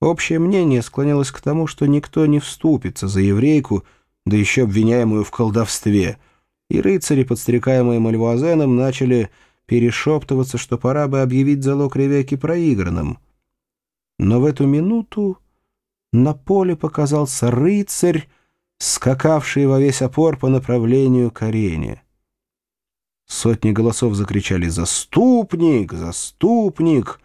Общее мнение склонялось к тому, что никто не вступится за еврейку, да еще обвиняемую в колдовстве, и рыцари, подстрекаемые Мальвуазеном, начали перешептываться, что пора бы объявить залог Ревеки проигранным. Но в эту минуту на поле показался рыцарь, скакавший во весь опор по направлению к арене. Сотни голосов закричали «Заступник! Заступник!»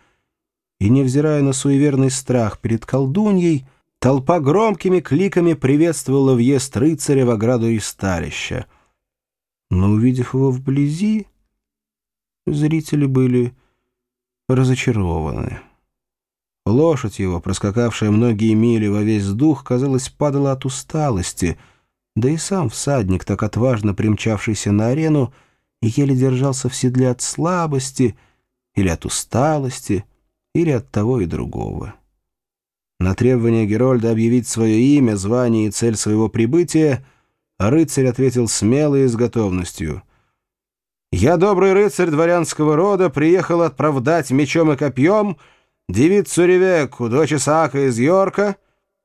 И, невзирая на суеверный страх перед колдуньей, толпа громкими кликами приветствовала въезд рыцаря в ограду и старища. Но, увидев его вблизи, зрители были разочарованы. Лошадь его, проскакавшая многие мили во весь дух, казалось, падала от усталости, да и сам всадник, так отважно примчавшийся на арену, еле держался в седле от слабости или от усталости, или от того и другого. На требование Герольда объявить свое имя, звание и цель своего прибытия рыцарь ответил смело и с готовностью. «Я, добрый рыцарь дворянского рода, приехал отправдать мечом и копьем — девицу Ревекку, дочь Исаака из Йорка,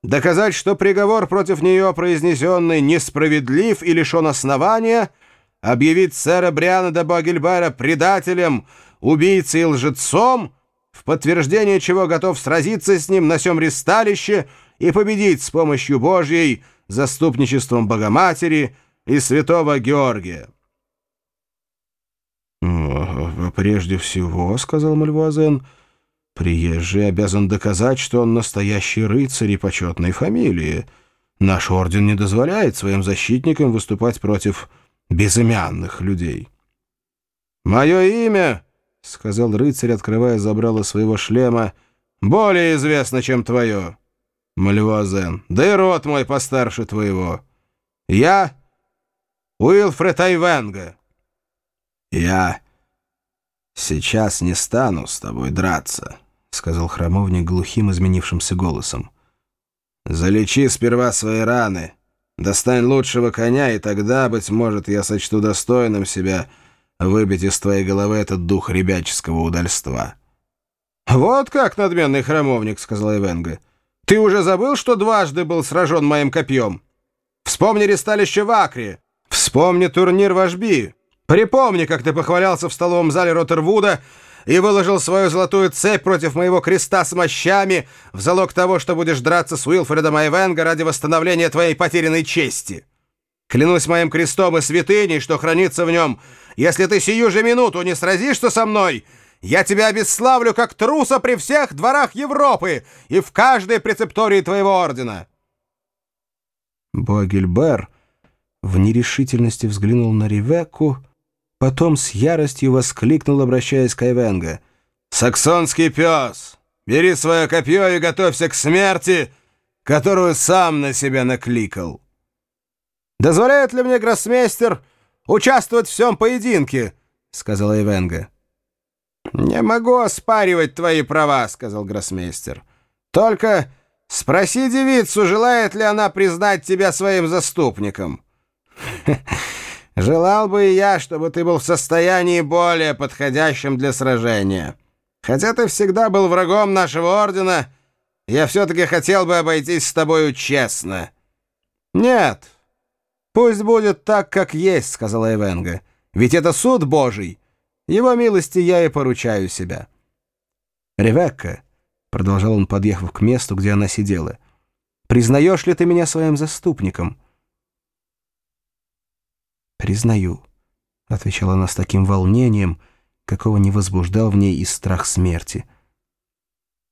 доказать, что приговор против нее произнесенный несправедлив и лишен основания, объявить сэра Бриана де Багельбера предателем, убийцей и лжецом, в подтверждение чего готов сразиться с ним на сём ресталище и победить с помощью Божьей, заступничеством Богоматери и святого Георгия. «Прежде всего, — сказал Мальвуазен, — Приезжий обязан доказать, что он настоящий рыцарь и почетной фамилии. Наш орден не дозволяет своим защитникам выступать против безымянных людей. «Мое имя, — сказал рыцарь, открывая забрало своего шлема, — более известно, чем твое, Мальвуазен, да и род мой постарше твоего. Я Уилфред Айвенга». «Я сейчас не стану с тобой драться». — сказал храмовник глухим изменившимся голосом. «Залечи сперва свои раны, достань лучшего коня, и тогда, быть может, я сочту достойным себя выбить из твоей головы этот дух ребяческого удальства». «Вот как, надменный храмовник», — сказал Эвенга. «Ты уже забыл, что дважды был сражен моим копьем? Вспомни ресталище в Акре, вспомни турнир в Ажби, припомни, как ты похвалялся в столовом зале Роттервуда, и выложил свою золотую цепь против моего креста с мощами в залог того, что будешь драться с Уилфредом Айвенга ради восстановления твоей потерянной чести. Клянусь моим крестом и святыней, что хранится в нем, если ты сию же минуту не сразишься со мной, я тебя обесславлю как труса при всех дворах Европы и в каждой прецептории твоего ордена». Богельбер в нерешительности взглянул на Ревекку, Потом с яростью воскликнул, обращаясь к Айвенго. «Саксонский пес! Бери свое копье и готовься к смерти, которую сам на себя накликал!» «Дозволяет ли мне, гроссмейстер, участвовать в всем поединке?» — сказал Айвенго. «Не могу оспаривать твои права», — сказал гроссмейстер. «Только спроси девицу, желает ли она признать тебя своим заступником». Желал бы и я, чтобы ты был в состоянии более подходящем для сражения. Хотя ты всегда был врагом нашего ордена, я все-таки хотел бы обойтись с тобою честно». «Нет, пусть будет так, как есть», — сказала Эвенга. «Ведь это суд Божий. Его милости я и поручаю себя». «Ревекка», — продолжал он, подъехав к месту, где она сидела, — «признаешь ли ты меня своим заступником?» «Признаю», — отвечала она с таким волнением, какого не возбуждал в ней и страх смерти.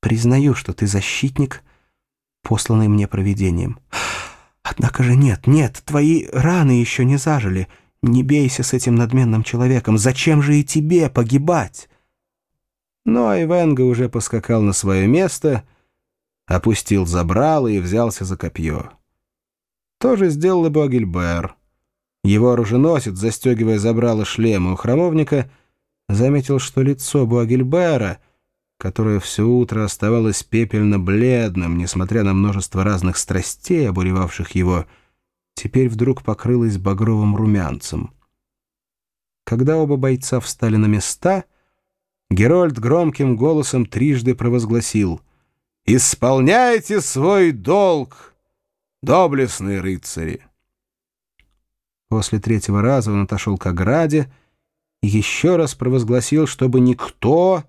«Признаю, что ты защитник, посланный мне провидением. Однако же нет, нет, твои раны еще не зажили. Не бейся с этим надменным человеком. Зачем же и тебе погибать?» Но Айвенга уже поскакал на свое место, опустил забрало и взялся за копье. То же сделал и Богельбер. Его оруженосец, застегивая забрало шлема у храмовника, заметил, что лицо Буагельбера, которое все утро оставалось пепельно-бледным, несмотря на множество разных страстей, обуревавших его, теперь вдруг покрылось багровым румянцем. Когда оба бойца встали на места, Герольд громким голосом трижды провозгласил Исполняйте свой долг, доблестные рыцари. После третьего раза он отошел к ограде и еще раз провозгласил, чтобы никто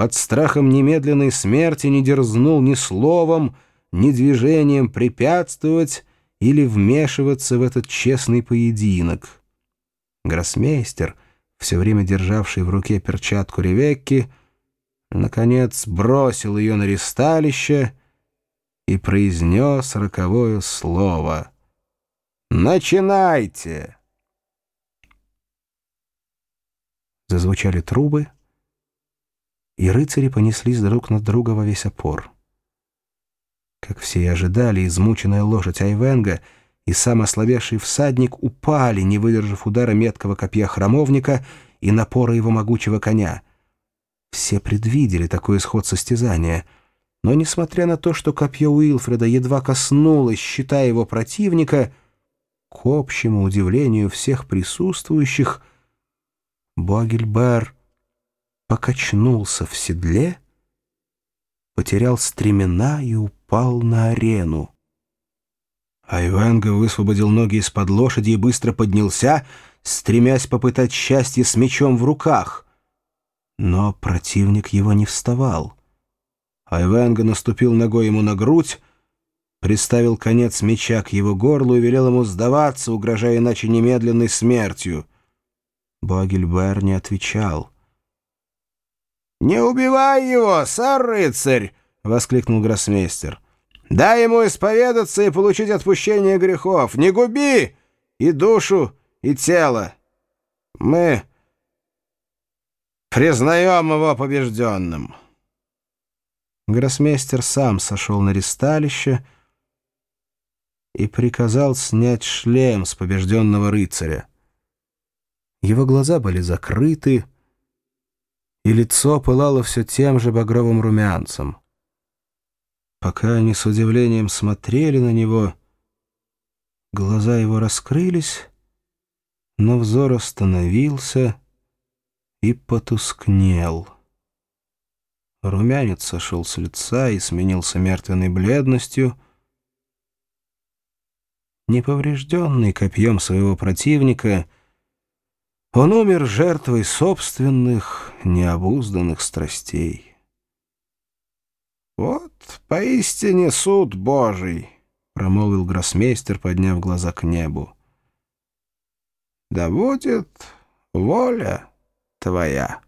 под страхом немедленной смерти не дерзнул ни словом, ни движением препятствовать или вмешиваться в этот честный поединок. Гроссмейстер, все время державший в руке перчатку Ревекки, наконец бросил ее на ристалище и произнес роковое слово «Начинайте!». Зазвучали трубы, и рыцари понеслись друг над друга во весь опор. Как все и ожидали, измученная лошадь Айвенга и сам ослабевший всадник упали, не выдержав удара меткого копья храмовника и напора его могучего коня — все предвидели такой исход состязания. Но, несмотря на то, что копье Уилфреда едва коснулось щита его противника, к общему удивлению всех присутствующих, Богельбер покачнулся в седле, потерял стремена и упал на арену. Айвенга высвободил ноги из-под лошади и быстро поднялся, стремясь попытать счастье с мечом в руках — но противник его не вставал. Айвенга наступил ногой ему на грудь, приставил конец меча к его горлу и велел ему сдаваться, угрожая иначе немедленной смертью. Богельбер не отвечал. «Не убивай его, сэр-рыцарь!» — воскликнул гроссмейстер. «Дай ему исповедаться и получить отпущение грехов. Не губи и душу, и тело. Мы Признаем его побежденным. Гроссмейстер сам сошел на ристалище и приказал снять шлем с побежденного рыцаря. Его глаза были закрыты, и лицо пылало все тем же багровым румянцем. Пока они с удивлением смотрели на него, глаза его раскрылись, но взор остановился — и потускнел. Румянец сошел с лица и сменился мертвенной бледностью. Неповрежденный копьем своего противника, он умер жертвой собственных необузданных страстей. «Вот поистине суд Божий!» — промолвил гроссмейстер, подняв глаза к небу. «Да будет воля!» твоя.